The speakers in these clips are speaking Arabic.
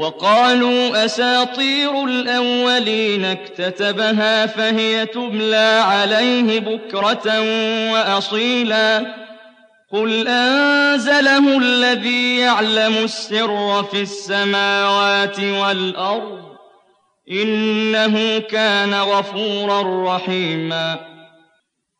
وقالوا أساطير الأولين اكتتبها فهي تبلى عليه بكرة وأصيلا. قل أنزله الذي يعلم السر في السماوات والأرض إنه كان غفورا رحيما.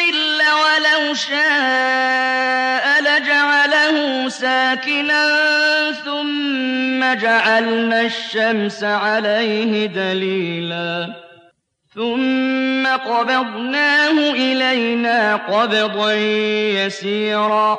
وَلَوْ شَاءَ لَجَعَلَهُ سَاكِنًا ثُمَّ جَعَلْنَا الشَّمْسَ عَلَيْهِ دَلِيلًا ثُمَّ قَبَضْنَاهُ إِلَيْنَا قَبْضًا يَسِيرًا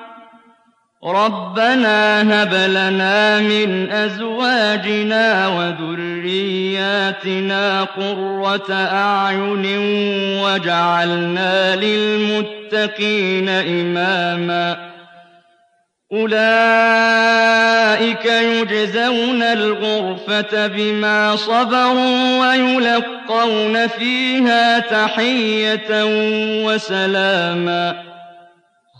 رَبَّنَا هَبْ لَنَا مِنْ أَزْوَاجِنَا وَذُرِّيَّاتِنَا قُرَّةَ أَعْيُنٍ وَاجْعَلْنَا لِلْمُتَّقِينَ إِمَامًا. أُولَٰئِكَ يُجْزَوْنَ الْغُرْفَةَ بِمَا صَبَرُوا وَيُلَقَّوْنَ فِيهَا تَحِيَّةً وَسَلَامًا.